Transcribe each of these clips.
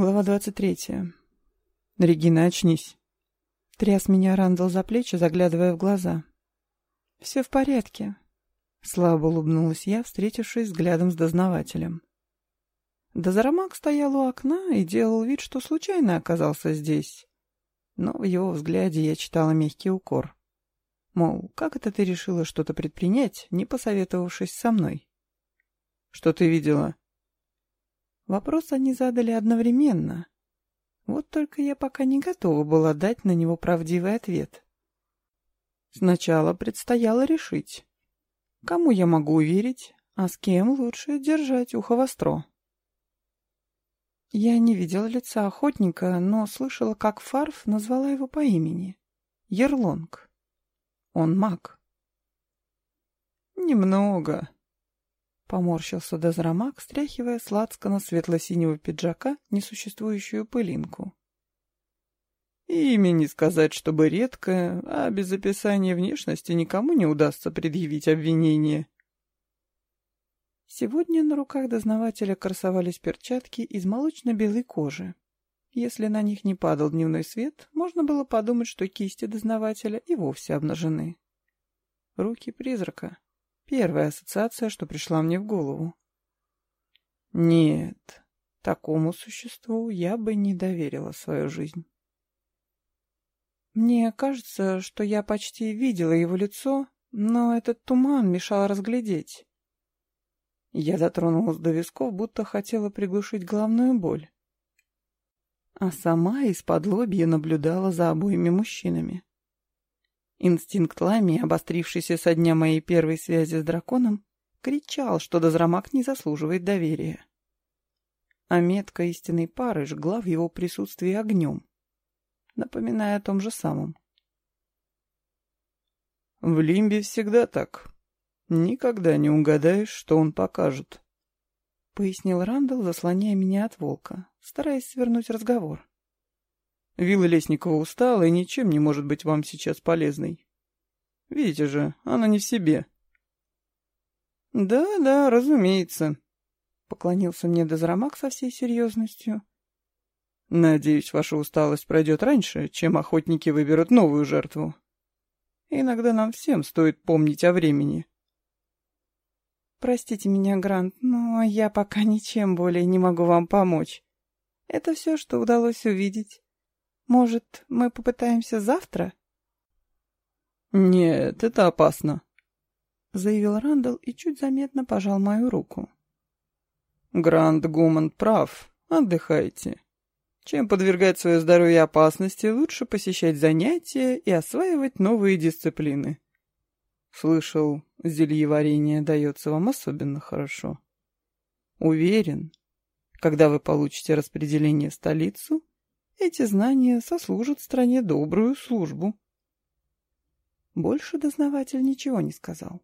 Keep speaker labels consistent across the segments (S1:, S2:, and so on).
S1: Глава двадцать третья. «Регина, очнись!» Тряс меня Рандall за плечи, заглядывая в глаза. «Все в порядке», — слабо улыбнулась я, встретившись взглядом с дознавателем. Дозарамак стоял у окна и делал вид, что случайно оказался здесь. Но в его взгляде я читала мягкий укор. Мол, как это ты решила что-то предпринять, не посоветовавшись со мной? «Что ты видела?» Вопрос они задали одновременно. Вот только я пока не готова была дать на него правдивый ответ. Сначала предстояло решить, кому я могу верить, а с кем лучше держать ухо востро. Я не видела лица охотника, но слышала, как Фарф назвала его по имени. Ерлонг. Он маг. «Немного», — поморщился Дозрамак, стряхивая сладко светло-синего пиджака несуществующую пылинку. Имя не сказать, чтобы редкое, а без описания внешности никому не удастся предъявить обвинение. Сегодня на руках дознавателя красовались перчатки из молочно-белой кожи. Если на них не падал дневной свет, можно было подумать, что кисти дознавателя и вовсе обнажены. Руки призрака. Первая ассоциация, что пришла мне в голову. Нет, такому существу я бы не доверила свою жизнь. Мне кажется, что я почти видела его лицо, но этот туман мешал разглядеть. Я дотронулась до висков, будто хотела приглушить головную боль. А сама из-под лобья наблюдала за обоими мужчинами. Инстинкт Лами, обострившийся со дня моей первой связи с драконом, кричал, что Дозрамак не заслуживает доверия. А метка истинной пары жгла в его присутствии огнем напоминая о том же самом. «В Лимбе всегда так. Никогда не угадаешь, что он покажет», — пояснил Рандall, заслоняя меня от волка, стараясь свернуть разговор. «Вилла Лесникова устала и ничем не может быть вам сейчас полезной. Видите же, она не в себе». «Да, да, разумеется», — поклонился мне Дозрамак со всей серьезностью, Надеюсь, ваша усталость пройдет раньше, чем охотники выберут новую жертву. Иногда нам всем стоит помнить о времени. Простите меня, Грант, но я пока ничем более не могу вам помочь. Это все, что удалось увидеть. Может, мы попытаемся завтра? Нет, это опасно, — заявил Рандall и чуть заметно пожал мою руку. Грант Гуман прав. Отдыхайте. Чем подвергать свое здоровье опасности, лучше посещать занятия и осваивать новые дисциплины. Слышал, зельеварение дается вам особенно хорошо. Уверен, когда вы получите распределение в столицу, эти знания сослужат стране добрую службу. Больше дознаватель ничего не сказал.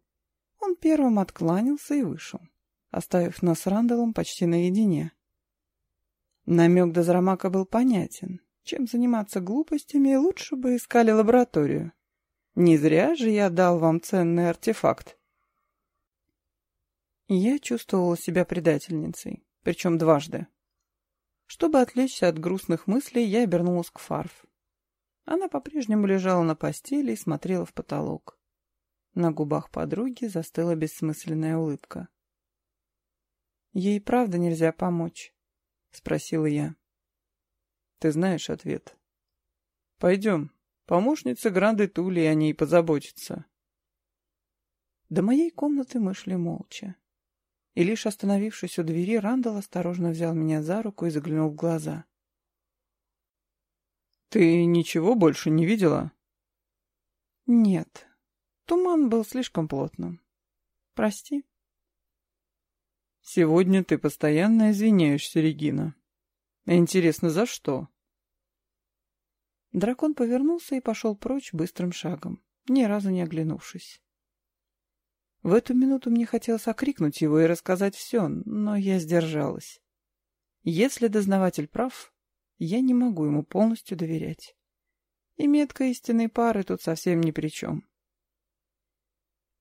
S1: Он первым откланялся и вышел, оставив нас с Рандалом почти наедине. Намек Дозрамака был понятен. Чем заниматься глупостями, лучше бы искали лабораторию. Не зря же я дал вам ценный артефакт. Я чувствовала себя предательницей, причем дважды. Чтобы отвлечься от грустных мыслей, я обернулась к Фарф. Она по-прежнему лежала на постели и смотрела в потолок. На губах подруги застыла бессмысленная улыбка. Ей правда нельзя помочь. — спросила я. «Ты знаешь ответ. Пойдем. Помощница Гранды Тули о ней позаботится». До моей комнаты мы шли молча. И лишь остановившись у двери, Рандall осторожно взял меня за руку и заглянул в глаза. «Ты ничего больше не видела?» «Нет. Туман был слишком плотным. Прости». Сегодня ты постоянно извиняешься, Регина. Интересно, за что? Дракон повернулся и пошел прочь быстрым шагом, ни разу не оглянувшись. В эту минуту мне хотелось окрикнуть его и рассказать все, но я сдержалась. Если дознаватель прав, я не могу ему полностью доверять. И метка истинной пары тут совсем ни при чем.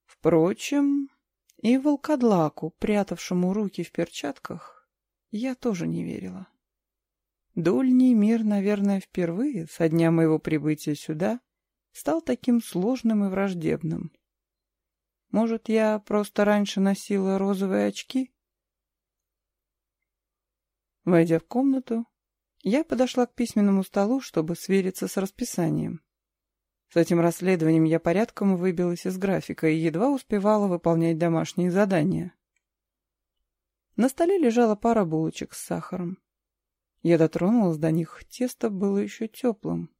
S1: Впрочем, и волкодлаку, прятавшему руки в перчатках, я тоже не верила. Дольний мир, наверное, впервые со дня моего прибытия сюда стал таким сложным и враждебным. Может, я просто раньше носила розовые очки? Войдя в комнату, я подошла к письменному столу, чтобы свериться с расписанием. С этим расследованием я порядком выбилась из графика и едва успевала выполнять домашние задания. На столе лежала пара булочек с сахаром. Я дотронулась до них, тесто было еще теплым,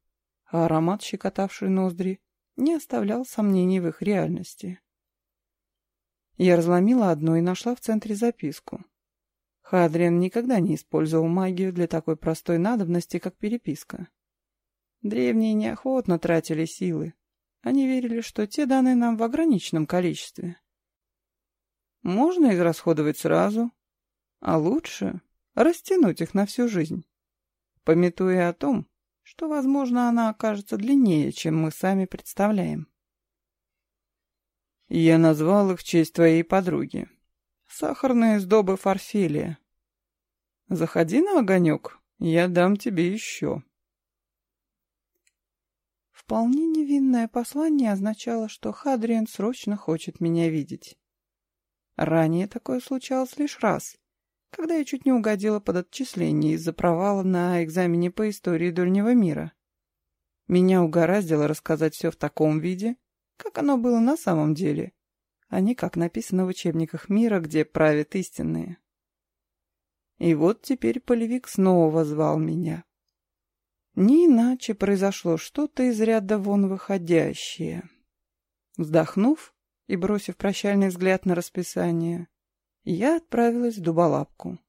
S1: а аромат, щекотавший ноздри, не оставлял сомнений в их реальности. Я разломила одну и нашла в центре записку. Хадриан никогда не использовал магию для такой простой надобности, как переписка. Древние неохотно тратили силы. Они верили, что те даны нам в ограниченном количестве. Можно израсходовать сразу, а лучше растянуть их на всю жизнь, пометуя о том, что, возможно, она окажется длиннее, чем мы сами представляем. Я назвал их в честь твоей подруги. Сахарные сдобы форфелия. Заходи на огонек, я дам тебе еще. Вполне невинное послание означало, что Хадриан срочно хочет меня видеть. Ранее такое случалось лишь раз, когда я чуть не угодила под отчисление из-за провала на экзамене по истории Дольнего мира. Меня угораздило рассказать все в таком виде, как оно было на самом деле, а не как написано в учебниках мира, где правят истинные. И вот теперь полевик снова звал меня. Не иначе произошло что-то из ряда вон выходящее. Вздохнув и бросив прощальный взгляд на расписание, я отправилась в Дуболапку.